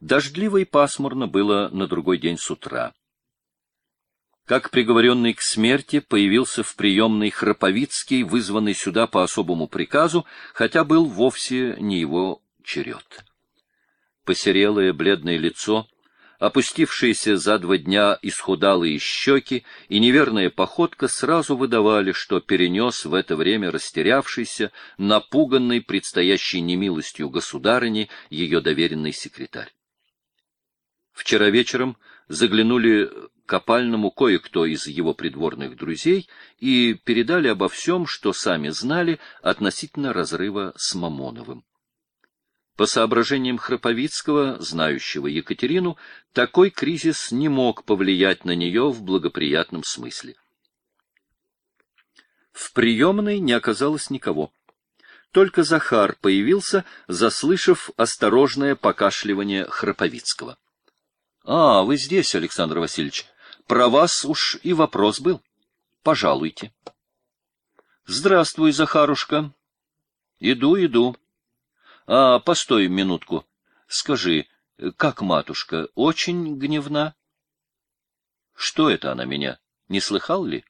Дождливо и пасмурно было на другой день с утра. Как приговоренный к смерти появился в приемной Храповицкий, вызванный сюда по особому приказу, хотя был вовсе не его черед. Посерелое бледное лицо, опустившиеся за два дня исхудалые щеки и неверная походка сразу выдавали, что перенес в это время растерявшийся, напуганный предстоящей немилостью государыни ее доверенный секретарь. Вчера вечером заглянули к опальному кое-кто из его придворных друзей и передали обо всем, что сами знали относительно разрыва с Мамоновым. По соображениям Храповицкого, знающего Екатерину, такой кризис не мог повлиять на нее в благоприятном смысле. В приемной не оказалось никого. Только Захар появился, заслышав осторожное покашливание Храповицкого. — А, вы здесь, Александр Васильевич. Про вас уж и вопрос был. Пожалуйте. — Здравствуй, Захарушка. — Иду, иду. — А, постой минутку. Скажи, как матушка, очень гневна? — Что это она меня? Не слыхал ли?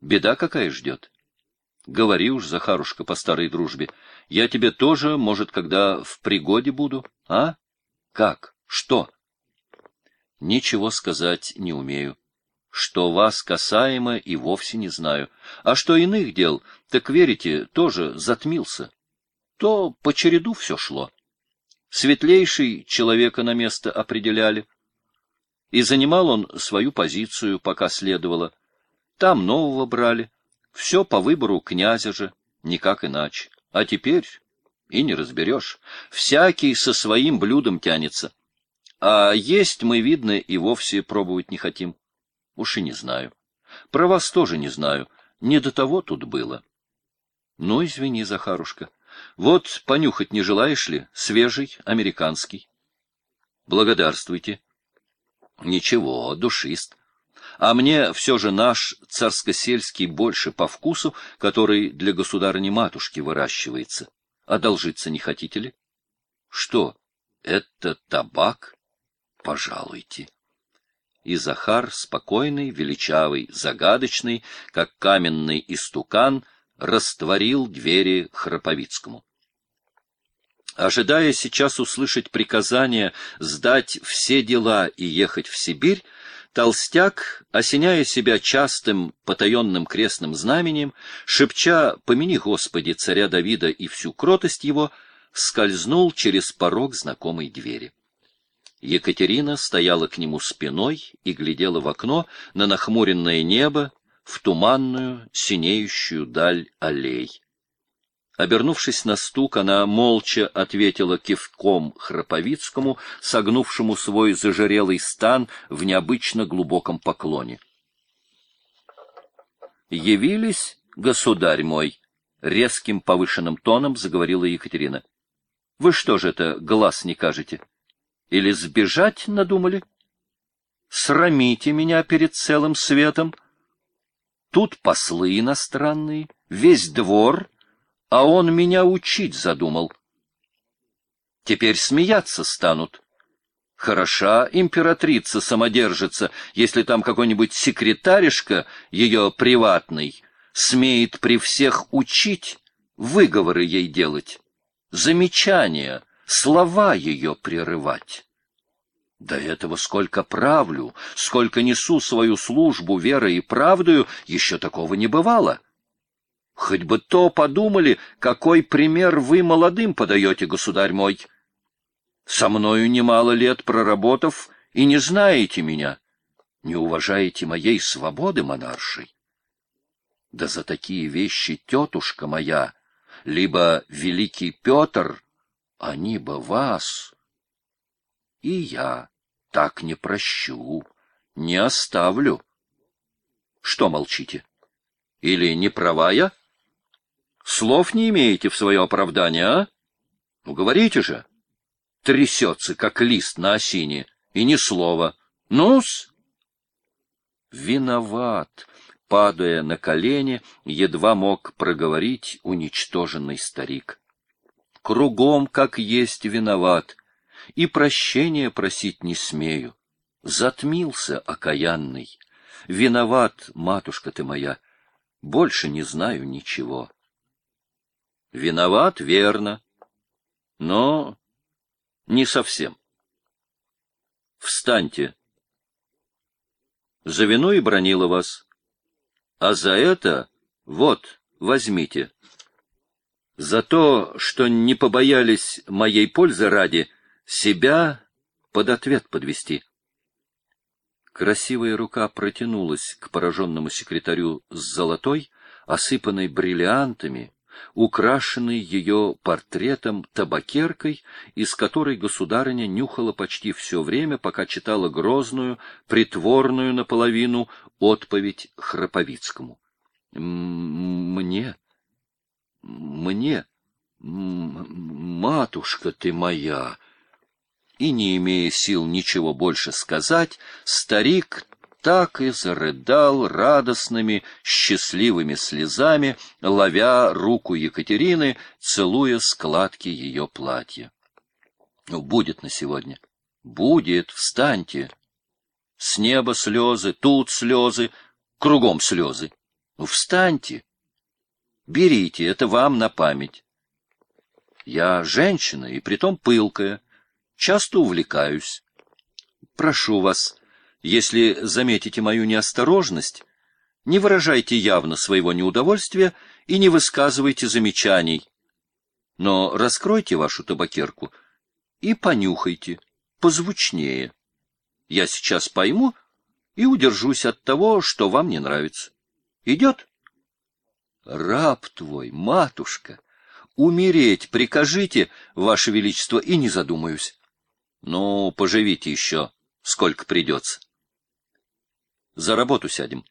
Беда какая ждет? Говори уж, Захарушка, по старой дружбе. Я тебе тоже, может, когда в пригоде буду, а? Как? Что? — Ничего сказать не умею. Что вас касаемо, и вовсе не знаю. А что иных дел, так верите, тоже затмился. То по череду все шло. Светлейший человека на место определяли. И занимал он свою позицию, пока следовало. Там нового брали. Все по выбору князя же, никак иначе. А теперь и не разберешь. Всякий со своим блюдом тянется. А есть мы, видно, и вовсе пробовать не хотим. Уж и не знаю. Про вас тоже не знаю. Не до того тут было. Ну, извини, Захарушка. Вот понюхать не желаешь ли? Свежий, американский. Благодарствуйте. Ничего, душист. А мне все же наш царскосельский больше по вкусу, который для государыни-матушки выращивается. Одолжиться не хотите ли? Что, это табак? Пожалуйте. И Захар, спокойный, величавый, загадочный, как каменный истукан, растворил двери Храповицкому. Ожидая сейчас услышать приказание сдать все дела и ехать в Сибирь, Толстяк, осеняя себя частым потаенным крестным знаменем, шепча «Помяни, Господи, царя Давида и всю кротость его», скользнул через порог знакомой двери. Екатерина стояла к нему спиной и глядела в окно на нахмуренное небо, в туманную, синеющую даль аллей. Обернувшись на стук, она молча ответила кивком Храповицкому, согнувшему свой зажирелый стан в необычно глубоком поклоне. «Явились, государь мой!» — резким повышенным тоном заговорила Екатерина. «Вы что же это, глаз не кажете?» Или сбежать надумали? Срамите меня перед целым светом. Тут послы иностранные, весь двор, а он меня учить задумал. Теперь смеяться станут. Хороша императрица-самодержица, если там какой-нибудь секретаришка, ее приватный, смеет при всех учить, выговоры ей делать, замечания, слова ее прерывать. До этого сколько правлю, сколько несу свою службу верой и правдою, еще такого не бывало. Хоть бы то подумали, какой пример вы молодым подаете, государь мой. Со мною немало лет проработав, и не знаете меня, не уважаете моей свободы монаршей. Да за такие вещи тетушка моя, либо великий Петр — они бы вас. И я так не прощу, не оставлю. Что молчите? Или не права я? Слов не имеете в свое оправдание, а? Ну, говорите же. Трясется, как лист на осине, и ни слова. Ну-с? Виноват, падая на колени, едва мог проговорить уничтоженный старик кругом как есть виноват. и прощения просить не смею. Затмился окаянный. Виноват, матушка ты моя, больше не знаю ничего. Виноват, верно, но не совсем. Встаньте. За вину и бронила вас. А за это, вот, возьмите. За то, что не побоялись моей пользы ради, себя под ответ подвести. Красивая рука протянулась к пораженному секретарю с золотой, осыпанной бриллиантами, украшенной ее портретом табакеркой, из которой государыня нюхала почти все время, пока читала грозную, притворную наполовину отповедь Храповицкому. «Мне? Мне? Матушка ты моя!» И, не имея сил ничего больше сказать, старик так и зарыдал радостными, счастливыми слезами, ловя руку Екатерины, целуя складки ее платья. «Ну, будет на сегодня. Будет, встаньте. С неба слезы, тут слезы, кругом слезы. Ну, встаньте. Берите, это вам на память. Я женщина, и притом пылкая, часто увлекаюсь. Прошу вас, если заметите мою неосторожность, не выражайте явно своего неудовольствия и не высказывайте замечаний, но раскройте вашу табакерку и понюхайте, позвучнее. Я сейчас пойму и удержусь от того, что вам не нравится. Идет? Раб твой, матушка, умереть прикажите, ваше величество, и не задумаюсь. Ну, поживите еще, сколько придется. За работу сядем.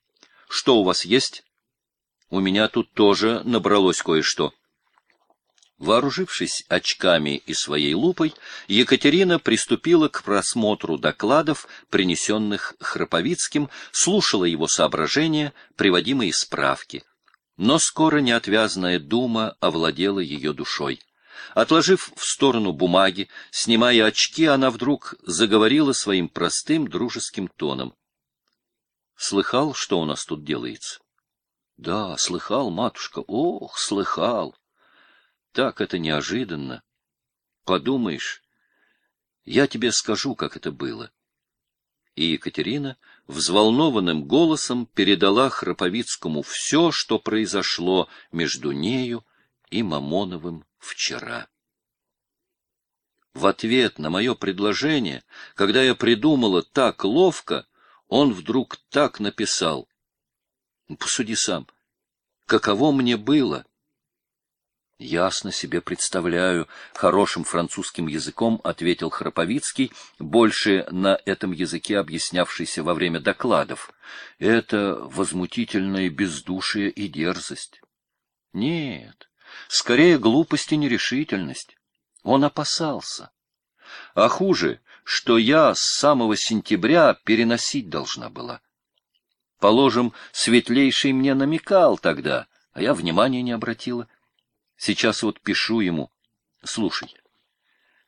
Что у вас есть? У меня тут тоже набралось кое-что. Вооружившись очками и своей лупой, Екатерина приступила к просмотру докладов, принесенных Храповицким, слушала его соображения, приводимые справки. Но скоро неотвязная дума овладела ее душой. Отложив в сторону бумаги, снимая очки, она вдруг заговорила своим простым дружеским тоном. Слыхал, что у нас тут делается? Да, слыхал, матушка. Ох, слыхал. Так это неожиданно. Подумаешь, я тебе скажу, как это было. И Екатерина взволнованным голосом передала Храповицкому все, что произошло между нею и Мамоновым вчера. В ответ на мое предложение, когда я придумала так ловко, он вдруг так написал. Посуди сам, каково мне было? Ясно себе представляю, хорошим французским языком ответил Храповицкий, больше на этом языке объяснявшийся во время докладов. Это возмутительное бездушие и дерзость. Нет, скорее глупость и нерешительность. Он опасался. А хуже, что я с самого сентября переносить должна была. Положим, светлейший мне намекал тогда, а я внимания не обратила. Сейчас вот пишу ему. Слушай,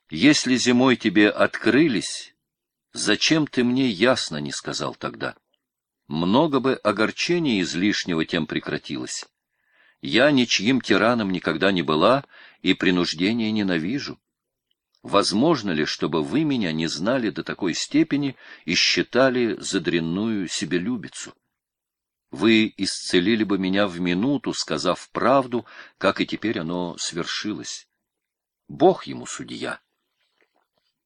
если зимой тебе открылись, зачем ты мне ясно не сказал тогда? Много бы огорчения излишнего тем прекратилось. Я ничьим тираном никогда не была и принуждение ненавижу. Возможно ли, чтобы вы меня не знали до такой степени и считали за дрянную себелюбицу? Вы исцелили бы меня в минуту, сказав правду, как и теперь оно свершилось. Бог ему судья.